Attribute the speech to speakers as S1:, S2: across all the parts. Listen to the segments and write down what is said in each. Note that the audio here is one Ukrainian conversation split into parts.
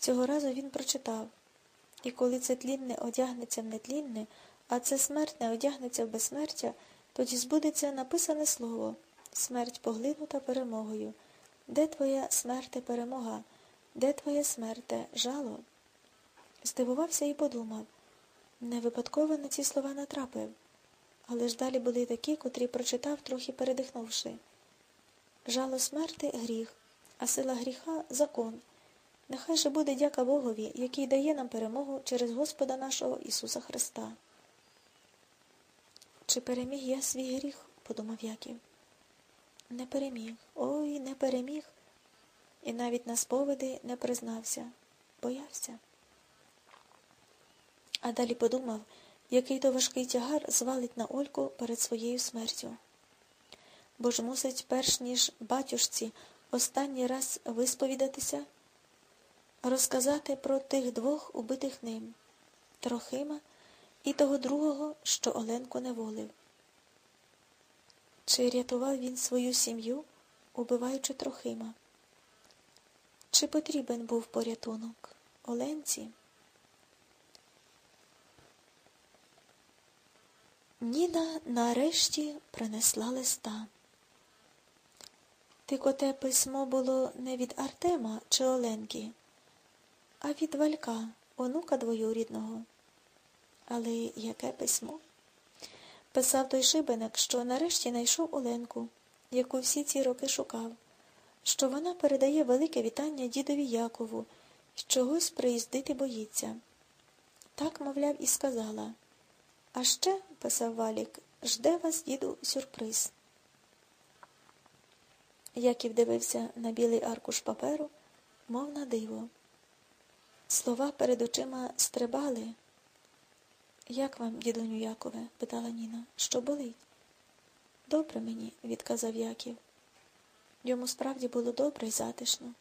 S1: Цього разу він прочитав і коли це тлінне одягнеться в нетлінне, а це смертне одягнеться в безсмертя, тоді збудеться написане слово смерть поглинута перемогою. Де твоя смерте перемога? Де твоє смерте жало? Здивувався і подумав не випадково на ці слова натрапив, але ж далі були такі, котрі прочитав, трохи передихнувши. Жало смерти гріх, а сила гріха закон. Нехай же буде дяка Богові, який дає нам перемогу через Господа нашого Ісуса Христа. Чи переміг я свій гріх? подумав Яків. Не переміг, ой, не переміг. І навіть на сповіди не признався, боявся. А далі подумав, який то важкий тягар звалить на Ольку перед своєю смертю. Бо ж мусить, перш ніж батюшці, останній раз висповідатися, розказати про тих двох убитих ним Трохима і того другого, що Оленку неволив. Чи рятував він свою сім'ю, убиваючи Трохима? Чи потрібен був порятунок Оленці? Ніна нарешті принесла листа. Тільки те письмо було не від Артема чи Оленки, а від Валька, онука двоюрідного. Але яке письмо? Писав той шибеник, що нарешті знайшов Оленку, яку всі ці роки шукав, що вона передає велике вітання дідові Якову чогось приїздити боїться. Так, мовляв, і сказала. А ще, писав Валік, жде вас, діду, сюрприз. Яків дивився на білий аркуш паперу, мов на диво. Слова перед очима стрибали. Як вам, дідуню Якове? питала Ніна. Що болить? Добре мені, відказав Яків. Йому справді було добре і затишно.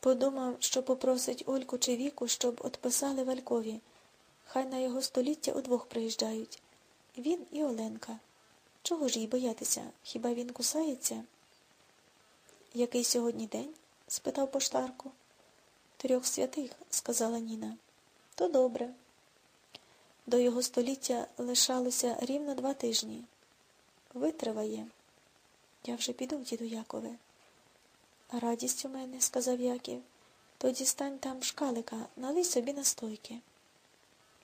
S1: Подумав, що попросить Ольку чи Віку, щоб отписали Валькові. Хай на його століття удвох приїжджають. Він і Оленка. Чого ж їй боятися? Хіба він кусається? Який сьогодні день? спитав поштарку. Трьох святих, сказала Ніна. То добре. До його століття лишалося рівно два тижні. Витриває. Я вже піду, діду Якове. Радість у мене, сказав Яків. Тоді стань там шкалика, налий собі настойки.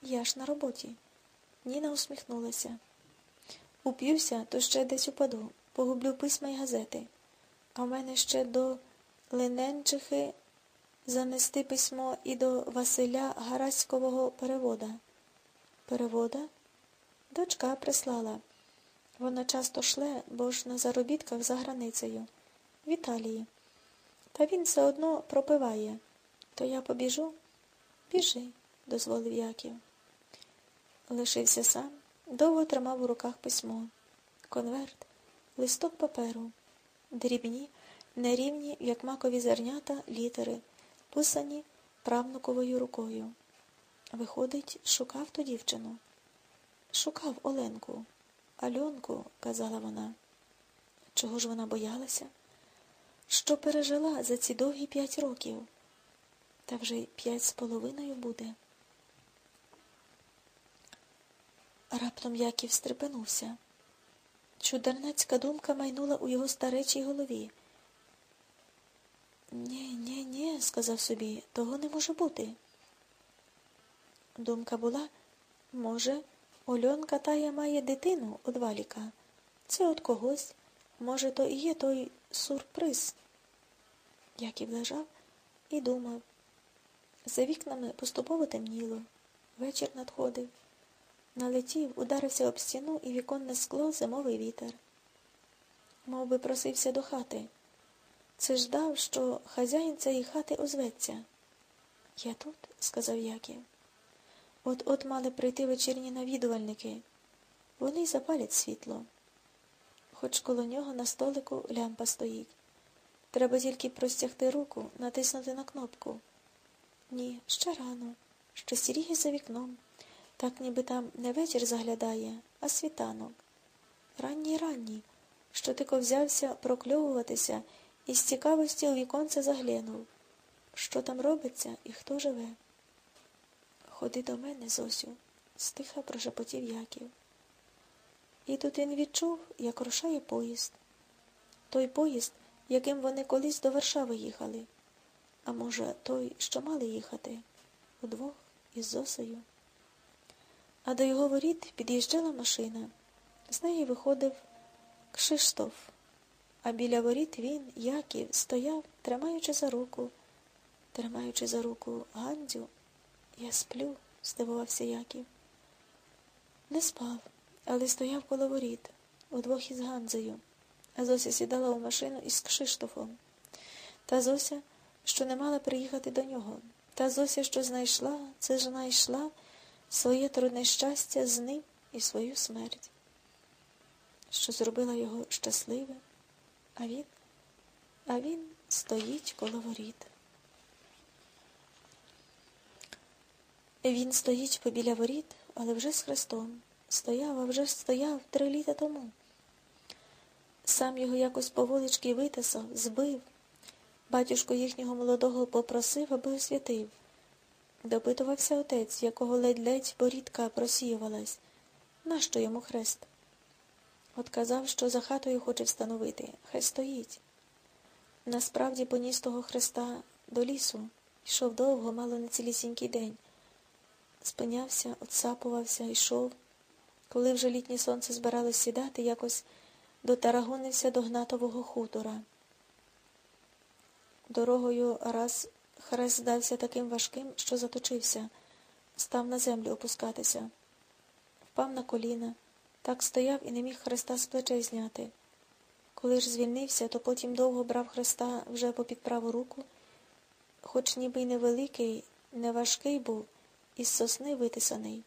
S1: Я ж на роботі. Ніна усміхнулася. Уп'юся, то ще десь упаду, погублю письма й газети. А в мене ще до Линенчихи занести письмо і до Василя Гараськового перевода. Перевода? Дочка прислала. Вона часто шле, бо ж на заробітках за границею, в Італії. Та він все одно пропиває. То я побіжу? Біжи, дозволив Яків. Лишився сам, довго тримав у руках письмо, конверт, листок паперу, дрібні, нерівні, як макові зернята, літери, писані правнуковою рукою. Виходить, шукав ту дівчину. Шукав Оленку, Альонку, казала вона. Чого ж вона боялася? Що пережила за ці довгі п'ять років? Та вже п'ять з половиною буде. Раптом Яків стрепенувся. Чудернацька думка майнула у його старечій голові. Ні, ні, ні, сказав собі, того не може бути. Думка була, може, Ольонка тая має дитину од валіка. Це от когось, може, то і є той сюрприз. Яків лежав і думав. За вікнами поступово темніло, вечір надходив. Налетів, ударився об стіну і віконне скло зимовий вітер. Мов би просився до хати. Це ждав, що хазяїн цієї хати озветься. Я тут, сказав Яків. От от мали прийти вечірні навідувальники. Вони й запалять світло. Хоч коло нього на столику лямпа стоїть. Треба тільки простягти руку, натиснути на кнопку. Ні, ще рано, що сіріє за вікном. Так ніби там не вечір заглядає, а світанок. Ранній ранній, що тико взявся прокльовуватися і з цікавості у віконце заглянув. що там робиться і хто живе. Ходи до мене, Зосю, стиха прошепотів Яків. І тут він відчув, як рушає поїзд. Той поїзд, яким вони колись до Варшави їхали. А може, той, що мали їхати, удвох із Зосею. А до його воріт під'їжджала машина. З неї виходив Кшиштоф, а біля воріт він, Яків, стояв, тримаючи за руку, тримаючи за руку Гандзю. Я сплю, здивувався Яків. Не спав, але стояв коло воріт, удвох із Ганзею, а Зося сідала у машину із Кшиштофом. Та Зося, що не мала приїхати до нього, та Зося, що знайшла, це ж знайшла своє трудне щастя з ним і свою смерть, що зробила його щасливим, а він, а він стоїть коло воріт. Він стоїть побіля воріт, але вже з хрестом. Стояв, а вже стояв три літа тому. Сам його якось поволічки витисав, збив. Батюшку їхнього молодого попросив, аби освятив. Допитувався отець, якого ледь-ледь борідка просіювалась. Нащо йому хрест? От казав, що за хатою хоче встановити. Хай стоїть. Насправді поніс того хреста до лісу. Йшов довго, мало не цілісінький день. Спинявся, отсапувався, йшов. Коли вже літнє сонце збиралось сідати, якось дотарагонився до гнатового хутора. Дорогою раз хрест здався таким важким, що заточився, став на землю опускатися, впав на коліна, так стояв і не міг хреста з плечей зняти. Коли ж звільнився, то потім довго брав Христа вже попід праву руку, хоч ніби й невеликий, не важкий був, із сосни витисаний.